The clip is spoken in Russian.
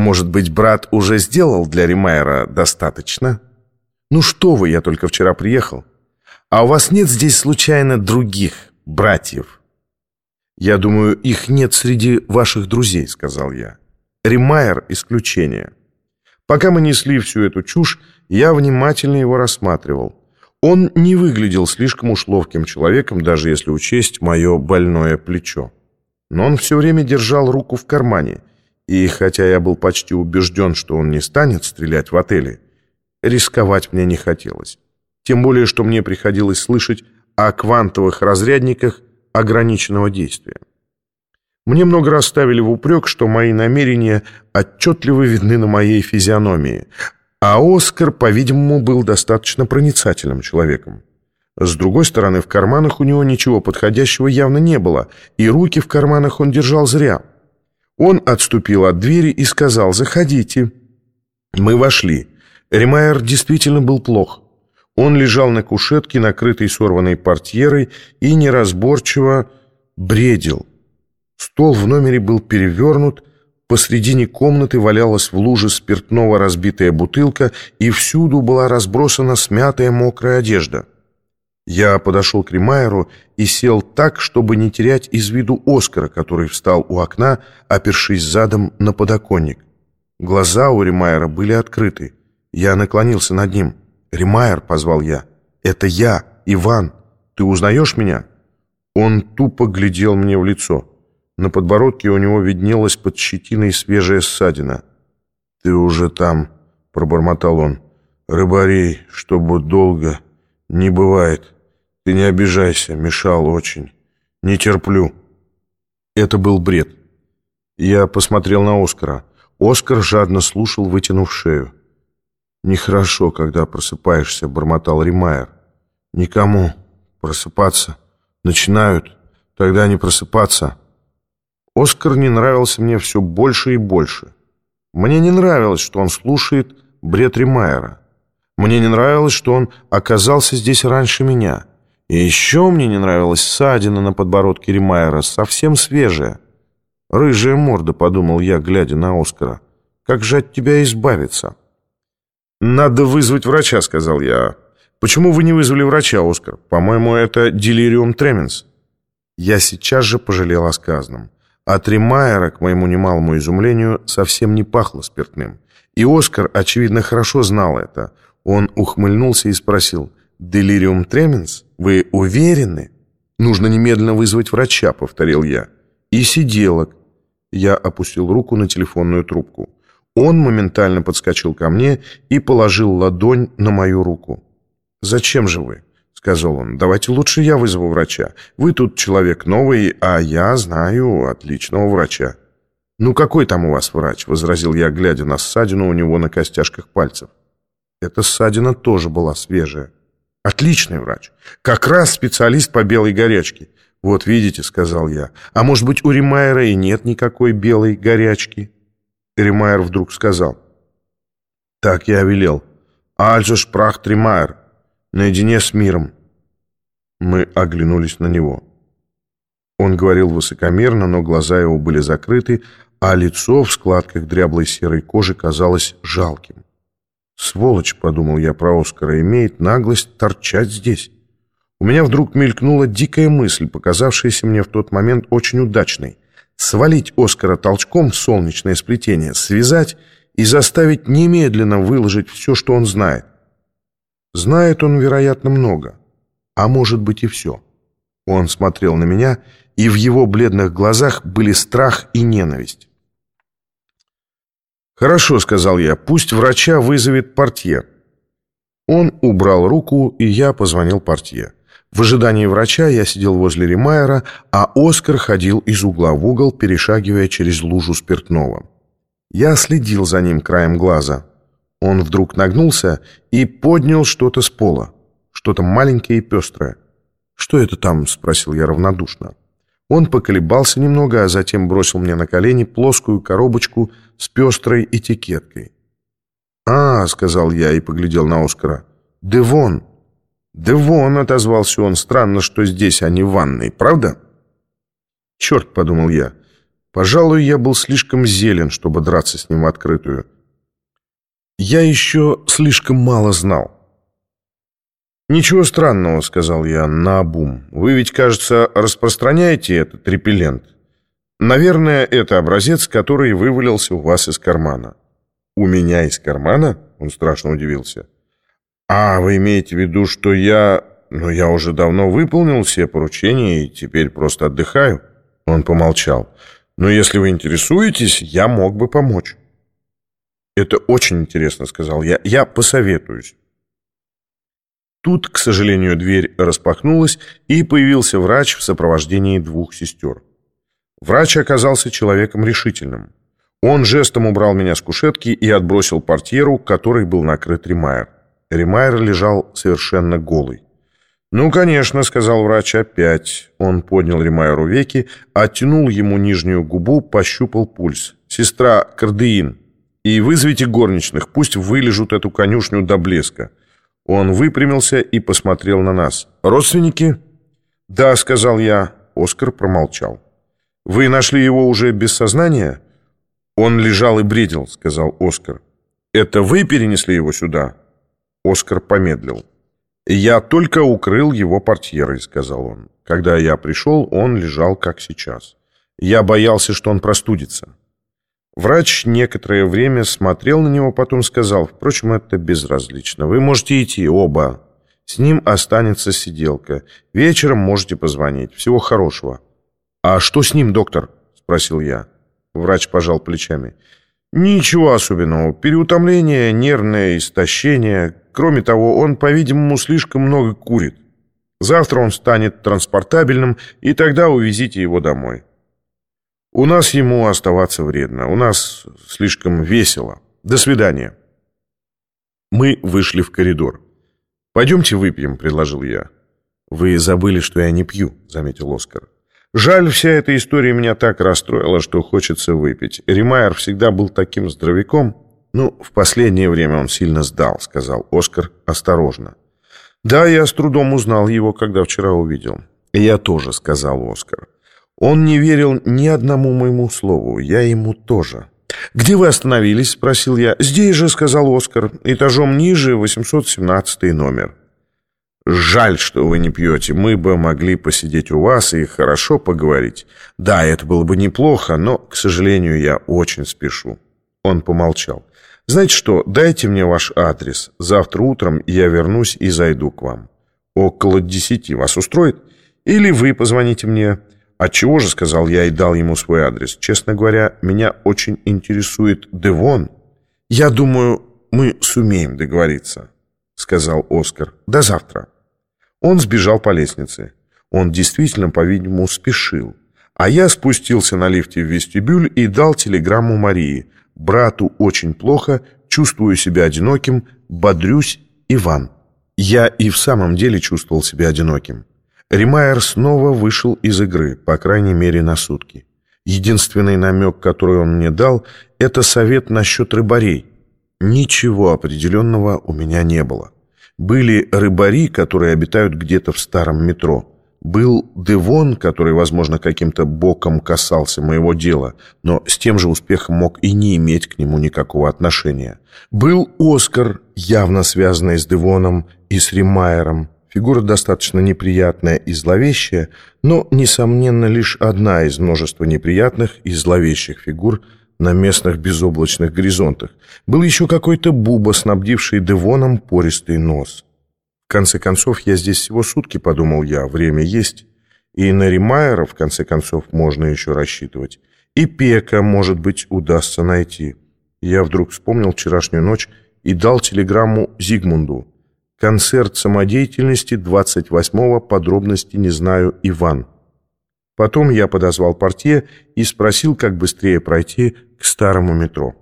Может быть, брат уже сделал для Римайера достаточно? Ну что вы, я только вчера приехал. А у вас нет здесь случайно других братьев? Я думаю, их нет среди ваших друзей, сказал я. Римайер – исключение. Пока мы несли всю эту чушь, я внимательно его рассматривал. Он не выглядел слишком уж ловким человеком, даже если учесть мое больное плечо. Но он все время держал руку в кармане, и хотя я был почти убежден, что он не станет стрелять в отеле, рисковать мне не хотелось. Тем более, что мне приходилось слышать о квантовых разрядниках ограниченного действия. Мне много раз ставили в упрек, что мои намерения отчетливо видны на моей физиономии, а Оскар, по-видимому, был достаточно проницательным человеком. С другой стороны, в карманах у него ничего подходящего явно не было, и руки в карманах он держал зря. Он отступил от двери и сказал «Заходите». Мы вошли. Ремайер действительно был плох. Он лежал на кушетке, накрытой сорванной портьерой, и неразборчиво бредил. Стол в номере был перевернут, Посредине комнаты валялась в луже спиртного разбитая бутылка, и всюду была разбросана смятая мокрая одежда. Я подошел к Римайеру и сел так, чтобы не терять из виду Оскара, который встал у окна, опершись задом на подоконник. Глаза у Римайера были открыты. Я наклонился над ним. «Римайер», — позвал я, — «это я, Иван. Ты узнаешь меня?» Он тупо глядел мне в лицо. На подбородке у него виднелась под щетиной свежая ссадина. «Ты уже там», — пробормотал он. «Рыбарей, чтобы долго, не бывает. Ты не обижайся, мешал очень. Не терплю». Это был бред. Я посмотрел на Оскара. Оскар жадно слушал, вытянув шею. «Нехорошо, когда просыпаешься», — бормотал Римайер. «Никому просыпаться. Начинают, тогда не просыпаться». Оскар не нравился мне все больше и больше. Мне не нравилось, что он слушает бред Римайера. Мне не нравилось, что он оказался здесь раньше меня. И еще мне не нравилась ссадина на подбородке Римайера, совсем свежая. «Рыжая морда», — подумал я, глядя на Оскара. «Как же от тебя избавиться?» «Надо вызвать врача», — сказал я. «Почему вы не вызвали врача, Оскар? По-моему, это делириум тременс». Я сейчас же пожалел о сказанном. От Римайера, к моему немалому изумлению, совсем не пахло спиртным. И Оскар, очевидно, хорошо знал это. Он ухмыльнулся и спросил, «Делириум тременс? Вы уверены?» «Нужно немедленно вызвать врача», — повторил я. «И сиделок». Я опустил руку на телефонную трубку. Он моментально подскочил ко мне и положил ладонь на мою руку. «Зачем же вы?» сказал он. «Давайте лучше я вызову врача. Вы тут человек новый, а я знаю отличного врача». «Ну какой там у вас врач?» — возразил я, глядя на ссадину у него на костяшках пальцев. Эта ссадина тоже была свежая. «Отличный врач. Как раз специалист по белой горячке». «Вот видите», — сказал я. «А может быть, у Римайера и нет никакой белой горячки?» Римайер вдруг сказал. «Так я велел. Альзо шпрах Римайер наедине с миром. Мы оглянулись на него. Он говорил высокомерно, но глаза его были закрыты, а лицо в складках дряблой серой кожи казалось жалким. «Сволочь», — подумал я про Оскара, — «имеет наглость торчать здесь». У меня вдруг мелькнула дикая мысль, показавшаяся мне в тот момент очень удачной. Свалить Оскара толчком в солнечное сплетение, связать и заставить немедленно выложить все, что он знает. Знает он, вероятно, много, а может быть и все. Он смотрел на меня, и в его бледных глазах были страх и ненависть. «Хорошо», — сказал я, — «пусть врача вызовет портье». Он убрал руку, и я позвонил портье. В ожидании врача я сидел возле Римайера, а Оскар ходил из угла в угол, перешагивая через лужу спиртного. Я следил за ним краем глаза. Он вдруг нагнулся и поднял что-то с пола. Что-то маленькое и пестрое. «Что это там?» — спросил я равнодушно. Он поколебался немного, а затем бросил мне на колени плоскую коробочку с пестрой этикеткой. «А, — сказал я и поглядел на Оскара, — Девон!» «Девон!» — отозвался он. «Странно, что здесь, а не в ванной, правда?» «Черт!» — подумал я. Пожалуй, я был слишком зелен, чтобы драться с ним в открытую. Я еще слишком мало знал. «Ничего странного», — сказал я наобум. «Вы ведь, кажется, распространяете этот репеллент. Наверное, это образец, который вывалился у вас из кармана». «У меня из кармана?» — он страшно удивился. «А, вы имеете в виду, что я... Но я уже давно выполнил все поручения и теперь просто отдыхаю?» Он помолчал. «Но если вы интересуетесь, я мог бы помочь». «Это очень интересно», — сказал я. «Я посоветуюсь». Тут, к сожалению, дверь распахнулась, и появился врач в сопровождении двух сестер. Врач оказался человеком решительным. Он жестом убрал меня с кушетки и отбросил портьеру, которой был накрыт Ремайер. Ремайер лежал совершенно голый. «Ну, конечно», — сказал врач опять. Он поднял Ремайеру веки, оттянул ему нижнюю губу, пощупал пульс. «Сестра, кардеин. И вызовите горничных, пусть вылежут эту конюшню до блеска». Он выпрямился и посмотрел на нас. «Родственники?» «Да», — сказал я. Оскар промолчал. «Вы нашли его уже без сознания?» «Он лежал и бредил», — сказал Оскар. «Это вы перенесли его сюда?» Оскар помедлил. «Я только укрыл его портьерой», — сказал он. «Когда я пришел, он лежал, как сейчас. Я боялся, что он простудится». Врач некоторое время смотрел на него, потом сказал, впрочем, это безразлично. Вы можете идти оба. С ним останется сиделка. Вечером можете позвонить. Всего хорошего. А что с ним, доктор? Спросил я. Врач пожал плечами. Ничего особенного. Переутомление, нервное истощение. Кроме того, он, по-видимому, слишком много курит. Завтра он станет транспортабельным, и тогда увезите его домой. У нас ему оставаться вредно. У нас слишком весело. До свидания. Мы вышли в коридор. «Пойдемте выпьем», — предложил я. «Вы забыли, что я не пью», — заметил Оскар. «Жаль, вся эта история меня так расстроила, что хочется выпить. Ремайер всегда был таким здоровяком. Ну, в последнее время он сильно сдал», — сказал Оскар осторожно. «Да, я с трудом узнал его, когда вчера увидел». «Я тоже», — сказал Оскар. Он не верил ни одному моему слову, я ему тоже. «Где вы остановились?» – спросил я. «Здесь же», – сказал Оскар. «Этажом ниже, 817 номер». «Жаль, что вы не пьете. Мы бы могли посидеть у вас и хорошо поговорить. Да, это было бы неплохо, но, к сожалению, я очень спешу». Он помолчал. «Знаете что, дайте мне ваш адрес. Завтра утром я вернусь и зайду к вам. Около десяти вас устроит? Или вы позвоните мне?» «Отчего же?» — сказал я и дал ему свой адрес. «Честно говоря, меня очень интересует Девон. Я думаю, мы сумеем договориться», — сказал Оскар. «До завтра». Он сбежал по лестнице. Он действительно, по-видимому, спешил. А я спустился на лифте в вестибюль и дал телеграмму Марии. «Брату очень плохо, чувствую себя одиноким, бодрюсь, Иван». Я и в самом деле чувствовал себя одиноким. Римайер снова вышел из игры, по крайней мере на сутки. Единственный намек, который он мне дал, это совет насчет рыбарей. Ничего определенного у меня не было. Были рыбари, которые обитают где-то в старом метро. Был Девон, который, возможно, каким-то боком касался моего дела, но с тем же успехом мог и не иметь к нему никакого отношения. Был Оскар, явно связанный с Девоном и с Римайером, Фигура достаточно неприятная и зловещая, но, несомненно, лишь одна из множества неприятных и зловещих фигур на местных безоблачных горизонтах. Был еще какой-то буба, снабдивший Девоном пористый нос. В конце концов, я здесь всего сутки, подумал я, время есть. И на Римайера, в конце концов, можно еще рассчитывать. И Пека, может быть, удастся найти. Я вдруг вспомнил вчерашнюю ночь и дал телеграмму Зигмунду. Концерт самодеятельности 28-го, подробности не знаю, Иван. Потом я подозвал портье и спросил, как быстрее пройти к старому метро.